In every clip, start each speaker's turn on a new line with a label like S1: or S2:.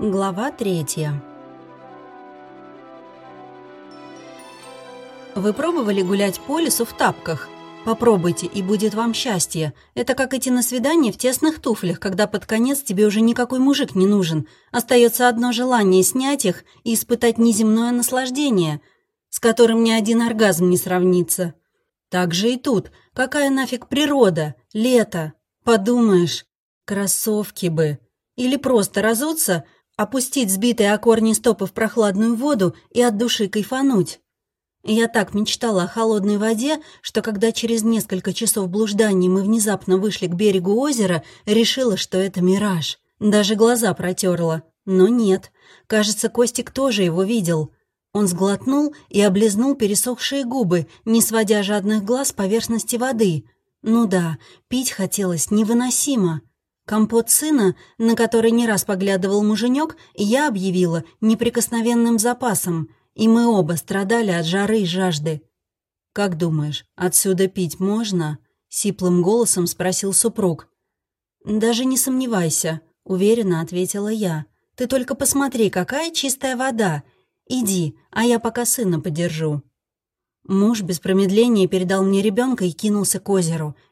S1: Глава третья Вы пробовали гулять по лесу в тапках? Попробуйте, и будет вам счастье. Это как идти на свидание в тесных туфлях, когда под конец тебе уже никакой мужик не нужен. Остается одно желание снять их и испытать неземное наслаждение, с которым ни один оргазм не сравнится. Так же и тут. Какая нафиг природа? Лето. Подумаешь, кроссовки бы. Или просто разуться, опустить сбитые о корни стопы в прохладную воду и от души кайфануть. Я так мечтала о холодной воде, что когда через несколько часов блужданий мы внезапно вышли к берегу озера, решила, что это мираж. Даже глаза протерла. Но нет. Кажется, Костик тоже его видел. Он сглотнул и облизнул пересохшие губы, не сводя жадных глаз поверхности воды. Ну да, пить хотелось невыносимо. Компот сына, на который не раз поглядывал муженек, я объявила неприкосновенным запасом, и мы оба страдали от жары и жажды. «Как думаешь, отсюда пить можно?» — сиплым голосом спросил супруг. «Даже не сомневайся», — уверенно ответила я. «Ты только посмотри, какая чистая вода. Иди, а я пока сына подержу». Муж без промедления передал мне ребенка и кинулся к озеру —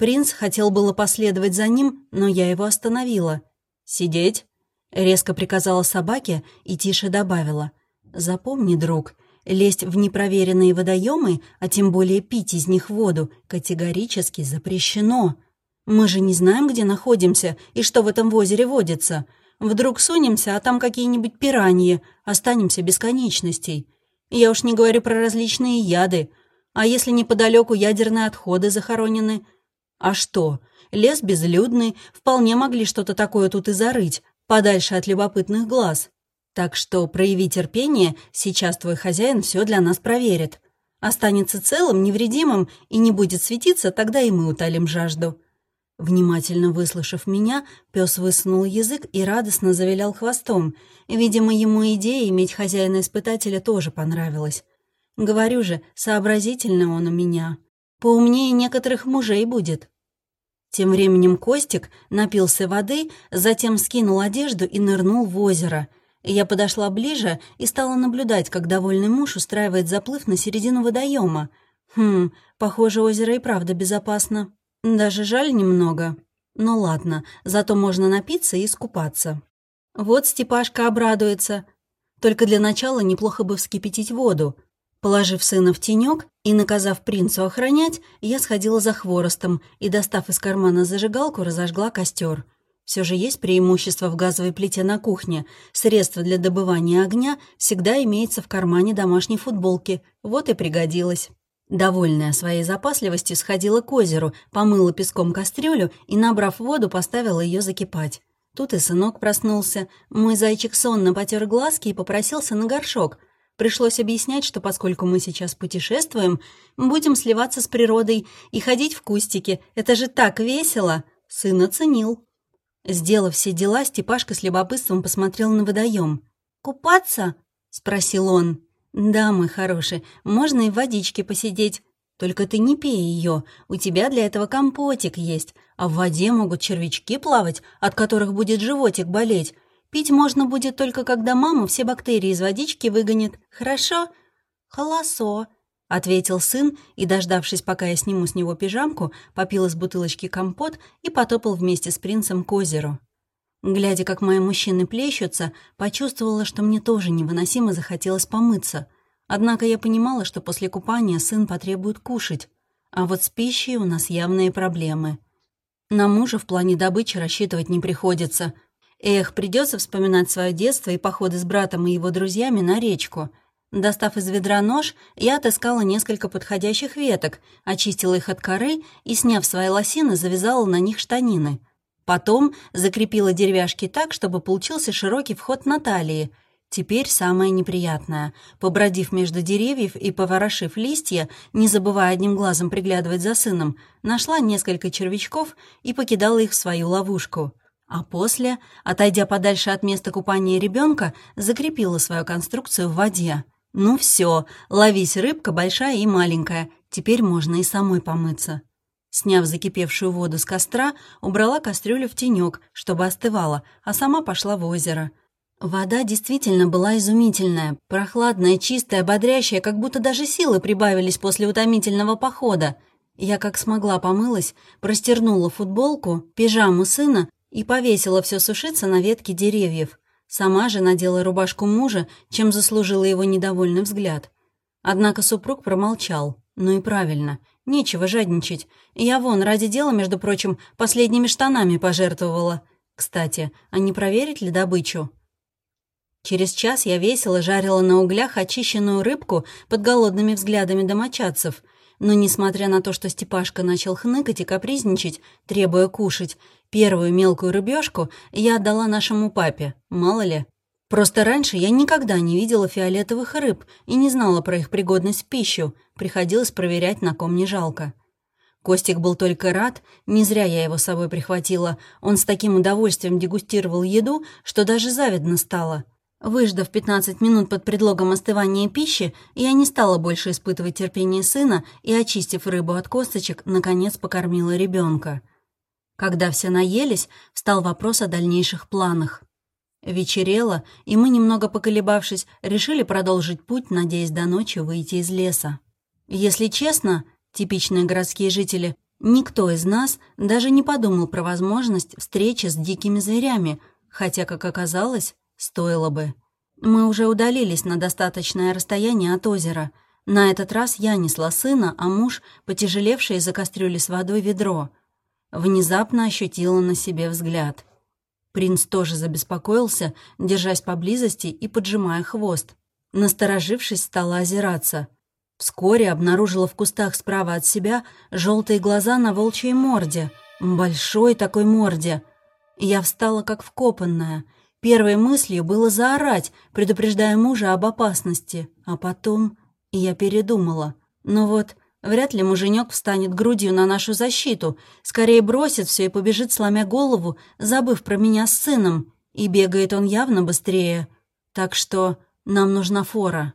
S1: Принц хотел было последовать за ним, но я его остановила. «Сидеть?» — резко приказала собаке и тише добавила. «Запомни, друг, лезть в непроверенные водоемы, а тем более пить из них воду, категорически запрещено. Мы же не знаем, где находимся и что в этом озере водится. Вдруг сунемся, а там какие-нибудь пираньи, останемся бесконечностей. Я уж не говорю про различные яды. А если неподалеку ядерные отходы захоронены — а что? Лес безлюдный, вполне могли что-то такое тут и зарыть, подальше от любопытных глаз. Так что прояви терпение, сейчас твой хозяин все для нас проверит. Останется целым, невредимым и не будет светиться, тогда и мы утолим жажду». Внимательно выслушав меня, пес высунул язык и радостно завилял хвостом. Видимо, ему идея иметь хозяина-испытателя тоже понравилась. Говорю же, сообразительно он у меня. Поумнее некоторых мужей будет. Тем временем Костик напился воды, затем скинул одежду и нырнул в озеро. Я подошла ближе и стала наблюдать, как довольный муж устраивает заплыв на середину водоема. Хм, похоже, озеро и правда безопасно. Даже жаль немного. Ну ладно, зато можно напиться и искупаться. Вот Степашка обрадуется. Только для начала неплохо бы вскипятить воду. Положив сына в тенек и наказав принцу охранять, я сходила за хворостом и, достав из кармана зажигалку, разожгла костер. Все же есть преимущество в газовой плите на кухне. Средство для добывания огня всегда имеется в кармане домашней футболки. Вот и пригодилось. Довольная своей запасливостью, сходила к озеру, помыла песком кастрюлю и, набрав воду, поставила ее закипать. Тут и сынок проснулся. Мой зайчик сонно потер глазки и попросился на горшок — Пришлось объяснять, что поскольку мы сейчас путешествуем, будем сливаться с природой и ходить в кустики. Это же так весело!» Сын оценил. Сделав все дела, Степашка с любопытством посмотрел на водоем. «Купаться?» — спросил он. «Да, мой хороший, можно и в водичке посидеть. Только ты не пей ее, у тебя для этого компотик есть, а в воде могут червячки плавать, от которых будет животик болеть. Пить можно будет только когда мама все бактерии из водички выгонит. Хорошо?» «Холосо», — ответил сын и, дождавшись, пока я сниму с него пижамку, попил из бутылочки компот и потопал вместе с принцем к озеру. Глядя, как мои мужчины плещутся, почувствовала, что мне тоже невыносимо захотелось помыться. Однако я понимала, что после купания сын потребует кушать. А вот с пищей у нас явные проблемы. На мужа в плане добычи рассчитывать не приходится — Эх, придется вспоминать свое детство и походы с братом и его друзьями на речку. Достав из ведра нож, я отыскала несколько подходящих веток, очистила их от коры и, сняв свои лосины, завязала на них штанины. Потом закрепила деревяшки так, чтобы получился широкий вход на талии. Теперь самое неприятное. Побродив между деревьев и поворошив листья, не забывая одним глазом приглядывать за сыном, нашла несколько червячков и покидала их в свою ловушку. А после, отойдя подальше от места купания ребенка, закрепила свою конструкцию в воде. Ну все, ловись рыбка большая и маленькая, теперь можно и самой помыться. Сняв закипевшую воду с костра, убрала кастрюлю в тенек, чтобы остывала, а сама пошла в озеро. Вода действительно была изумительная, прохладная, чистая, бодрящая, как будто даже силы прибавились после утомительного похода. Я как смогла помылась, простернула футболку, пижаму сына и повесила все сушиться на ветке деревьев. Сама же надела рубашку мужа, чем заслужила его недовольный взгляд. Однако супруг промолчал. Ну и правильно, нечего жадничать. Я вон, ради дела, между прочим, последними штанами пожертвовала. Кстати, а не проверить ли добычу? Через час я весело жарила на углях очищенную рыбку под голодными взглядами домочадцев. Но, несмотря на то, что Степашка начал хныкать и капризничать, требуя кушать, первую мелкую рыбешку я отдала нашему папе, мало ли. Просто раньше я никогда не видела фиолетовых рыб и не знала про их пригодность в пищу, приходилось проверять, на ком не жалко. Костик был только рад, не зря я его с собой прихватила. Он с таким удовольствием дегустировал еду, что даже завидно стало. Выждав 15 минут под предлогом остывания пищи, я не стала больше испытывать терпение сына и, очистив рыбу от косточек, наконец покормила ребенка. Когда все наелись, встал вопрос о дальнейших планах. Вечерело, и мы, немного поколебавшись, решили продолжить путь, надеясь до ночи выйти из леса. Если честно, типичные городские жители, никто из нас даже не подумал про возможность встречи с дикими зверями, хотя, как оказалось, Стоило бы. Мы уже удалились на достаточное расстояние от озера. На этот раз я несла сына, а муж, потяжелевший из-за кастрюли с водой, ведро. Внезапно ощутила на себе взгляд. Принц тоже забеспокоился, держась поблизости и поджимая хвост. Насторожившись, стала озираться. Вскоре обнаружила в кустах справа от себя желтые глаза на волчьей морде. Большой такой морде. Я встала как вкопанная — Первой мыслью было заорать, предупреждая мужа об опасности, а потом я передумала. Но вот вряд ли муженек встанет грудью на нашу защиту, скорее бросит все и побежит, сломя голову, забыв про меня с сыном. И бегает он явно быстрее. Так что нам нужна фора.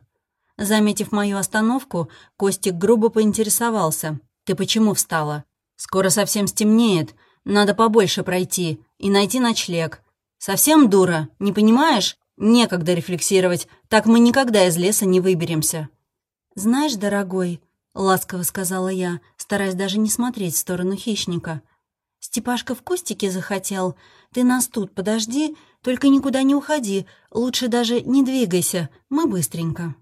S1: Заметив мою остановку, Костик грубо поинтересовался. «Ты почему встала? Скоро совсем стемнеет. Надо побольше пройти и найти ночлег. «Совсем дура, не понимаешь? Некогда рефлексировать, так мы никогда из леса не выберемся». «Знаешь, дорогой», — ласково сказала я, стараясь даже не смотреть в сторону хищника, «Степашка в кустике захотел. Ты нас тут подожди, только никуда не уходи, лучше даже не двигайся, мы быстренько».